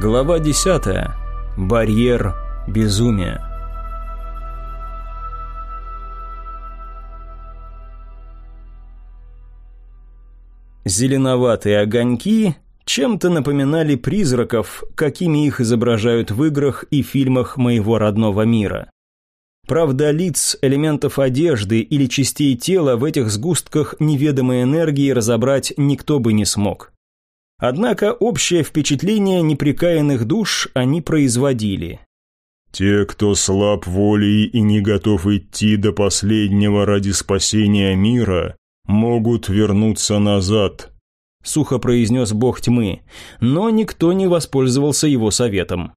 Глава 10. Барьер безумия. Зеленоватые огоньки чем-то напоминали призраков, какими их изображают в играх и фильмах моего родного мира. Правда, лиц, элементов одежды или частей тела в этих сгустках неведомой энергии разобрать никто бы не смог. Однако общее впечатление неприкаянных душ они производили. «Те, кто слаб волей и не готов идти до последнего ради спасения мира, могут вернуться назад», — сухо произнес бог тьмы, но никто не воспользовался его советом.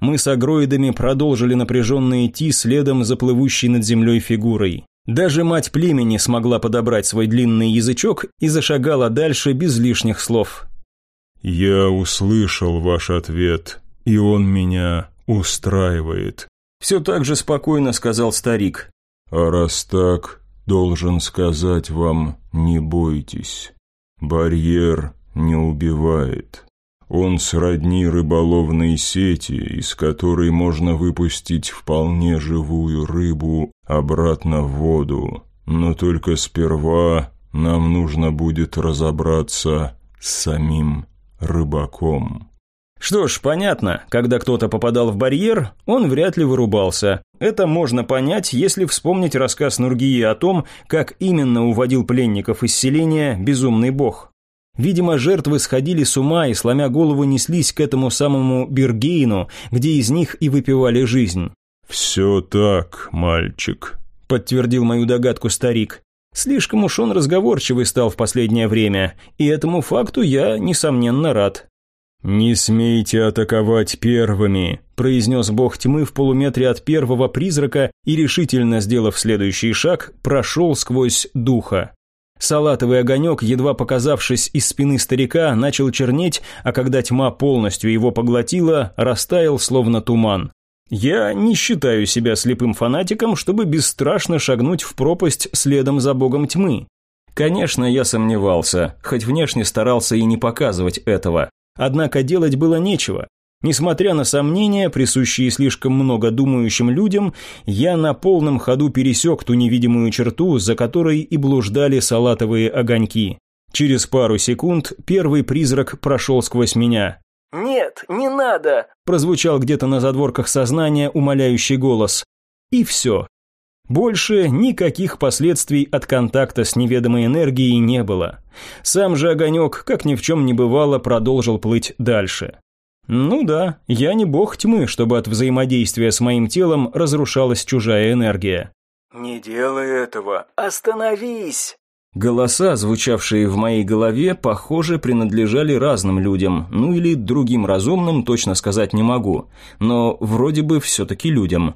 Мы с агроидами продолжили напряженно идти следом за плывущей над землей фигурой. Даже мать племени смогла подобрать свой длинный язычок и зашагала дальше без лишних слов. «Я услышал ваш ответ, и он меня устраивает», – все так же спокойно сказал старик. «А раз так, должен сказать вам, не бойтесь. Барьер не убивает. Он сродни рыболовной сети, из которой можно выпустить вполне живую рыбу обратно в воду. Но только сперва нам нужно будет разобраться с самим рыбаком. Что ж, понятно, когда кто-то попадал в барьер, он вряд ли вырубался. Это можно понять, если вспомнить рассказ Нургии о том, как именно уводил пленников из селения безумный бог. Видимо, жертвы сходили с ума и, сломя голову, неслись к этому самому Бергейну, где из них и выпивали жизнь. «Все так, мальчик», — подтвердил мою догадку старик. Слишком уж он разговорчивый стал в последнее время, и этому факту я, несомненно, рад. «Не смейте атаковать первыми», – произнес бог тьмы в полуметре от первого призрака и, решительно сделав следующий шаг, прошел сквозь духа. Салатовый огонек, едва показавшись из спины старика, начал чернеть, а когда тьма полностью его поглотила, растаял словно туман. Я не считаю себя слепым фанатиком, чтобы бесстрашно шагнуть в пропасть следом за богом тьмы. Конечно, я сомневался, хоть внешне старался и не показывать этого. Однако делать было нечего. Несмотря на сомнения, присущие слишком много думающим людям, я на полном ходу пересек ту невидимую черту, за которой и блуждали салатовые огоньки. Через пару секунд первый призрак прошел сквозь меня. «Нет, не надо!» – прозвучал где-то на задворках сознания умоляющий голос. И все. Больше никаких последствий от контакта с неведомой энергией не было. Сам же огонек, как ни в чем не бывало, продолжил плыть дальше. Ну да, я не бог тьмы, чтобы от взаимодействия с моим телом разрушалась чужая энергия. «Не делай этого! Остановись!» Голоса, звучавшие в моей голове, похоже, принадлежали разным людям, ну или другим разумным, точно сказать не могу, но вроде бы все-таки людям.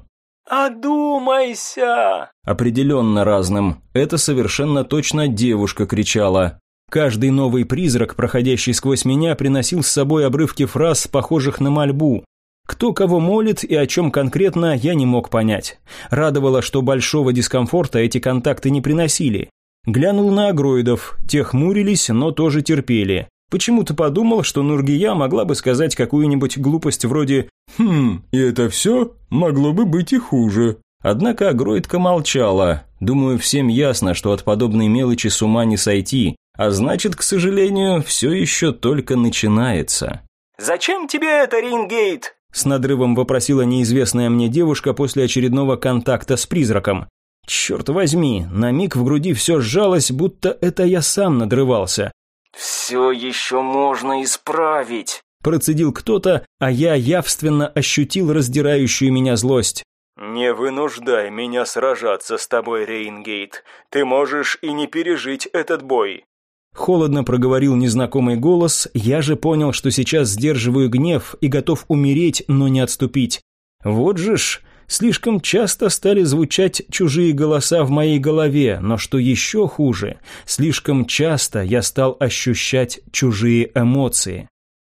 «Одумайся!» Определенно разным. Это совершенно точно девушка кричала. Каждый новый призрак, проходящий сквозь меня, приносил с собой обрывки фраз, похожих на мольбу. Кто кого молит и о чем конкретно, я не мог понять. Радовало, что большого дискомфорта эти контакты не приносили. Глянул на агроидов, те хмурились, но тоже терпели. Почему-то подумал, что Нургия могла бы сказать какую-нибудь глупость вроде «Хм, и это все? Могло бы быть и хуже». Однако агроидка молчала. Думаю, всем ясно, что от подобной мелочи с ума не сойти, а значит, к сожалению, все еще только начинается. «Зачем тебе это, Рингейт?» С надрывом вопросила неизвестная мне девушка после очередного контакта с призраком. Черт возьми, на миг в груди все сжалось, будто это я сам надрывался. «Все еще можно исправить», – процедил кто-то, а я явственно ощутил раздирающую меня злость. «Не вынуждай меня сражаться с тобой, Рейнгейт. Ты можешь и не пережить этот бой». Холодно проговорил незнакомый голос, я же понял, что сейчас сдерживаю гнев и готов умереть, но не отступить. Вот же ж, Слишком часто стали звучать чужие голоса в моей голове, но что еще хуже, слишком часто я стал ощущать чужие эмоции.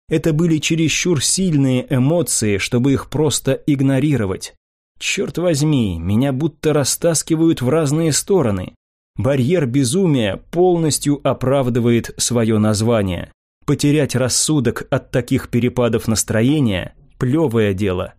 Это были чересчур сильные эмоции, чтобы их просто игнорировать. Черт возьми, меня будто растаскивают в разные стороны. Барьер безумия полностью оправдывает свое название. Потерять рассудок от таких перепадов настроения – плевое дело.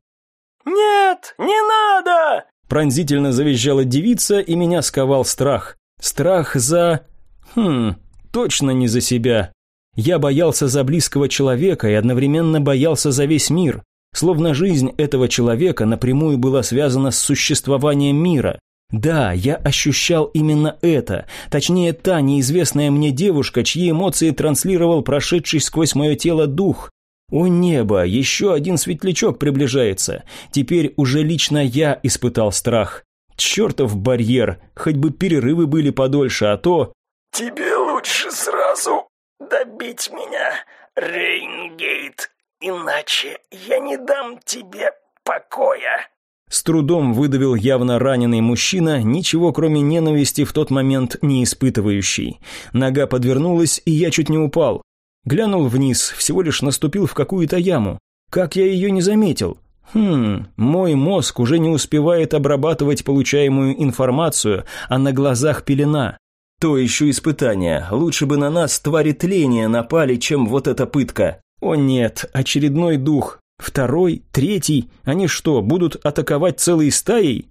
«Нет, не надо!» Пронзительно завизжала девица, и меня сковал страх. Страх за... Хм, точно не за себя. Я боялся за близкого человека и одновременно боялся за весь мир. Словно жизнь этого человека напрямую была связана с существованием мира. Да, я ощущал именно это, точнее та неизвестная мне девушка, чьи эмоции транслировал прошедший сквозь мое тело дух. О небо, еще один светлячок приближается. Теперь уже лично я испытал страх. Чертов барьер, хоть бы перерывы были подольше, а то... «Тебе лучше сразу добить меня, Рейнгейт, иначе я не дам тебе покоя». С трудом выдавил явно раненый мужчина, ничего кроме ненависти в тот момент не испытывающий. Нога подвернулась, и я чуть не упал. Глянул вниз, всего лишь наступил в какую-то яму. Как я ее не заметил? Хм, мой мозг уже не успевает обрабатывать получаемую информацию, а на глазах пелена. То еще испытание. Лучше бы на нас твари тления напали, чем вот эта пытка. О нет, очередной дух. Второй, третий, они что, будут атаковать целой стаей?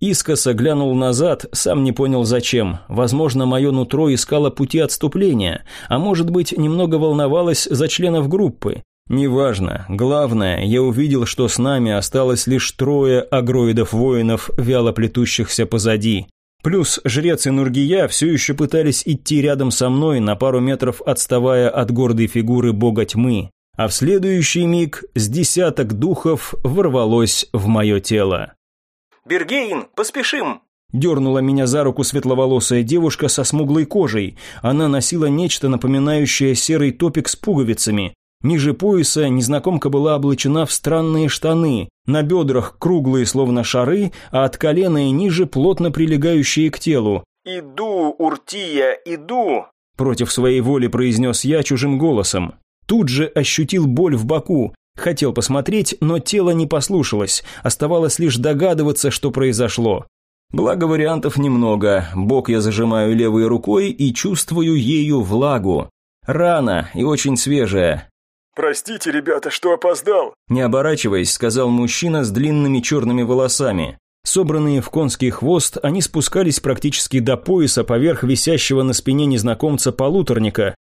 Искоса глянул назад, сам не понял зачем. Возможно, мое нутро искало пути отступления, а может быть, немного волновалось за членов группы. Неважно, главное, я увидел, что с нами осталось лишь трое агроидов-воинов, вяло плетущихся позади. Плюс жрец и Нургия все еще пытались идти рядом со мной, на пару метров отставая от гордой фигуры бога тьмы а в следующий миг с десяток духов ворвалось в мое тело. «Бергейн, поспешим!» Дернула меня за руку светловолосая девушка со смуглой кожей. Она носила нечто напоминающее серый топик с пуговицами. Ниже пояса незнакомка была облачена в странные штаны, на бедрах круглые словно шары, а от колена и ниже плотно прилегающие к телу. «Иду, Уртия, иду!» Против своей воли произнес я чужим голосом. Тут же ощутил боль в боку. Хотел посмотреть, но тело не послушалось. Оставалось лишь догадываться, что произошло. Благо вариантов немного. Бок я зажимаю левой рукой и чувствую ею влагу. Рана и очень свежая. «Простите, ребята, что опоздал!» Не оборачиваясь, сказал мужчина с длинными черными волосами. Собранные в конский хвост, они спускались практически до пояса поверх висящего на спине незнакомца полуторника,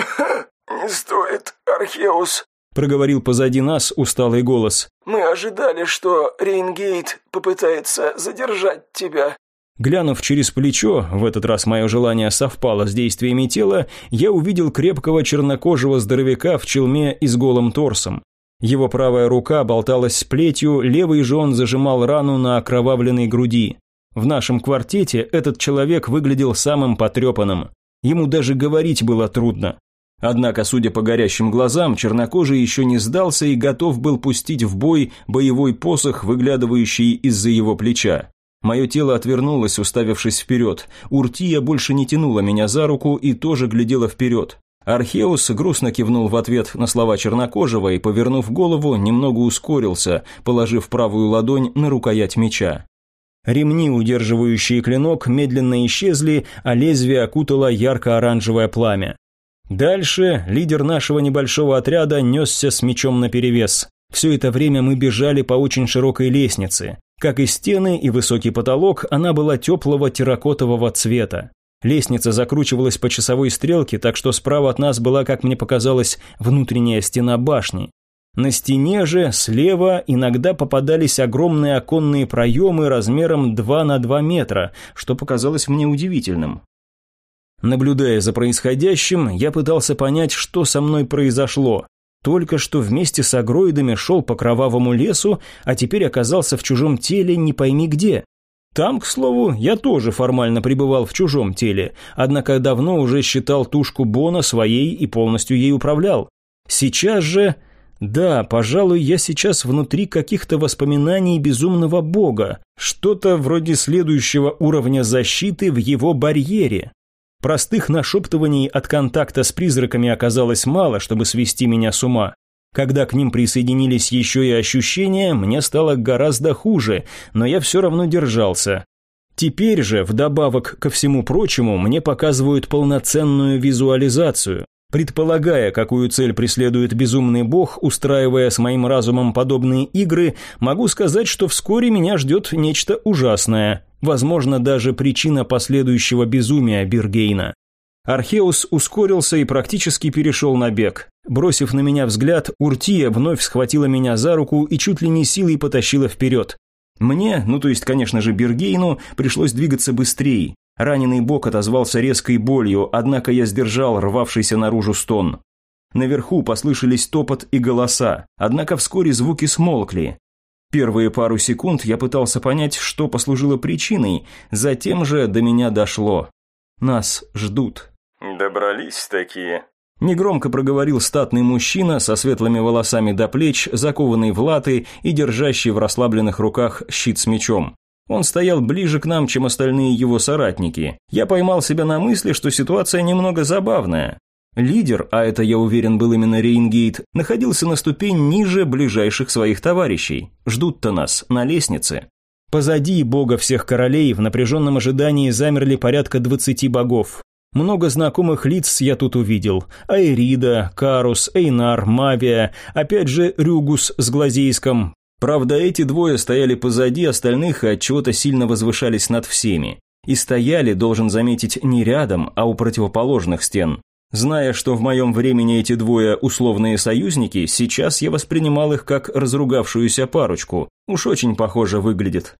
«Не стоит, Археус», — проговорил позади нас усталый голос. «Мы ожидали, что Рейнгейт попытается задержать тебя». Глянув через плечо, в этот раз мое желание совпало с действиями тела, я увидел крепкого чернокожего здоровяка в челме и с голым торсом. Его правая рука болталась с плетью, левый же он зажимал рану на окровавленной груди. В нашем квартете этот человек выглядел самым потрепанным. Ему даже говорить было трудно. Однако, судя по горящим глазам, чернокожий еще не сдался и готов был пустить в бой боевой посох, выглядывающий из-за его плеча. Мое тело отвернулось, уставившись вперед. Уртия больше не тянула меня за руку и тоже глядела вперед. Археус грустно кивнул в ответ на слова чернокожего и, повернув голову, немного ускорился, положив правую ладонь на рукоять меча. Ремни, удерживающие клинок, медленно исчезли, а лезвие окутало ярко-оранжевое пламя. Дальше лидер нашего небольшого отряда несся с мечом наперевес. Все это время мы бежали по очень широкой лестнице. Как и стены и высокий потолок, она была теплого терракотового цвета. Лестница закручивалась по часовой стрелке, так что справа от нас была, как мне показалось, внутренняя стена башни. На стене же, слева, иногда попадались огромные оконные проемы размером 2 на 2 метра, что показалось мне удивительным. Наблюдая за происходящим, я пытался понять, что со мной произошло. Только что вместе с агроидами шел по кровавому лесу, а теперь оказался в чужом теле не пойми где. Там, к слову, я тоже формально пребывал в чужом теле, однако давно уже считал тушку Бона своей и полностью ей управлял. Сейчас же... Да, пожалуй, я сейчас внутри каких-то воспоминаний безумного бога, что-то вроде следующего уровня защиты в его барьере. Простых нашептываний от контакта с призраками оказалось мало, чтобы свести меня с ума. Когда к ним присоединились еще и ощущения, мне стало гораздо хуже, но я все равно держался. Теперь же, вдобавок ко всему прочему, мне показывают полноценную визуализацию. Предполагая, какую цель преследует безумный бог, устраивая с моим разумом подобные игры, могу сказать, что вскоре меня ждет нечто ужасное, возможно, даже причина последующего безумия Биргейна. Археус ускорился и практически перешел на бег. Бросив на меня взгляд, Уртия вновь схватила меня за руку и чуть ли не силой потащила вперед. Мне, ну то есть, конечно же, Бергейну, пришлось двигаться быстрее. Раненый бок отозвался резкой болью, однако я сдержал рвавшийся наружу стон. Наверху послышались топот и голоса, однако вскоре звуки смолкли. Первые пару секунд я пытался понять, что послужило причиной, затем же до меня дошло. Нас ждут. «Добрались такие», Негромко проговорил статный мужчина со светлыми волосами до плеч, закованный в латы и держащий в расслабленных руках щит с мечом. Он стоял ближе к нам, чем остальные его соратники. Я поймал себя на мысли, что ситуация немного забавная. Лидер, а это, я уверен, был именно Рейнгейт, находился на ступень ниже ближайших своих товарищей. Ждут-то нас на лестнице. Позади бога всех королей в напряженном ожидании замерли порядка двадцати богов. Много знакомых лиц я тут увидел. Айрида, Карус, Эйнар, Мавия, опять же Рюгус с Глазейском, Правда, эти двое стояли позади остальных и от чего-то сильно возвышались над всеми. И стояли, должен заметить, не рядом, а у противоположных стен. Зная, что в моем времени эти двое условные союзники, сейчас я воспринимал их как разругавшуюся парочку. Уж очень похоже выглядит.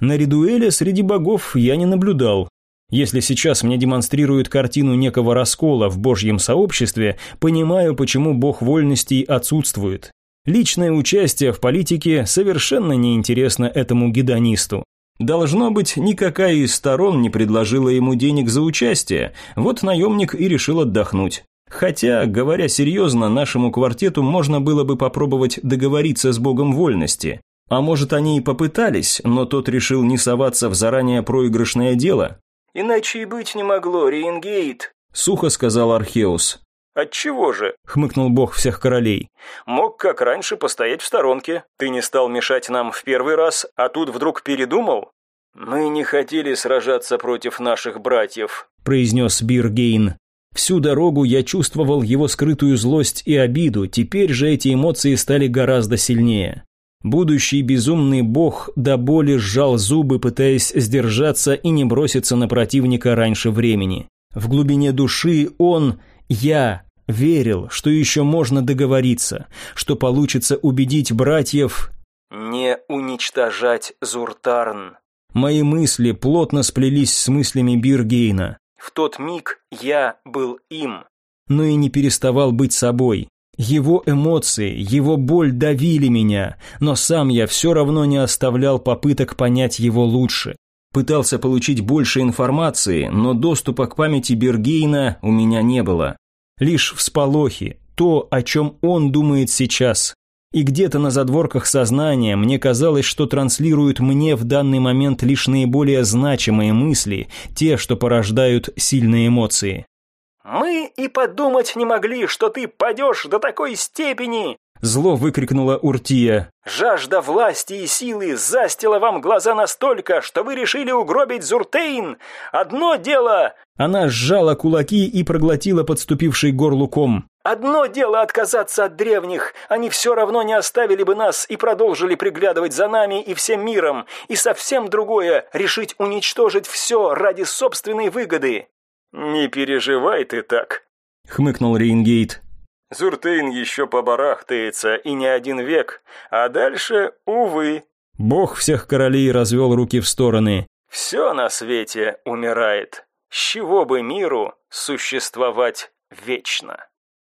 На редуэле среди богов я не наблюдал. Если сейчас мне демонстрируют картину некого раскола в божьем сообществе, понимаю, почему бог вольностей отсутствует. Личное участие в политике совершенно неинтересно этому гедонисту. Должно быть, никакая из сторон не предложила ему денег за участие, вот наемник и решил отдохнуть. Хотя, говоря серьезно, нашему квартету можно было бы попробовать договориться с богом вольности. А может, они и попытались, но тот решил не соваться в заранее проигрышное дело? «Иначе и быть не могло, Рейнгейт», — сухо сказал Археус. «Отчего же?» – хмыкнул бог всех королей. «Мог, как раньше, постоять в сторонке. Ты не стал мешать нам в первый раз, а тут вдруг передумал?» «Мы не хотели сражаться против наших братьев», – произнес Биргейн. Всю дорогу я чувствовал его скрытую злость и обиду, теперь же эти эмоции стали гораздо сильнее. Будущий безумный бог до боли сжал зубы, пытаясь сдержаться и не броситься на противника раньше времени. В глубине души он, я, верил, что еще можно договориться, что получится убедить братьев не уничтожать Зуртарн. Мои мысли плотно сплелись с мыслями Биргейна. В тот миг я был им. Но и не переставал быть собой. Его эмоции, его боль давили меня, но сам я все равно не оставлял попыток понять его лучше. Пытался получить больше информации, но доступа к памяти Бергейна у меня не было. Лишь всполохи, то, о чем он думает сейчас. И где-то на задворках сознания мне казалось, что транслируют мне в данный момент лишь наиболее значимые мысли, те, что порождают сильные эмоции. «Мы и подумать не могли, что ты падешь до такой степени!» Зло выкрикнула Уртия. «Жажда власти и силы застила вам глаза настолько, что вы решили угробить Зуртейн! Одно дело...» Она сжала кулаки и проглотила подступивший горлу ком. «Одно дело отказаться от древних, они все равно не оставили бы нас и продолжили приглядывать за нами и всем миром, и совсем другое — решить уничтожить все ради собственной выгоды». «Не переживай ты так», — хмыкнул Рейнгейт. Зуртейн еще побарахтается и не один век, а дальше, увы. Бог всех королей развел руки в стороны. Все на свете умирает. С чего бы миру существовать вечно?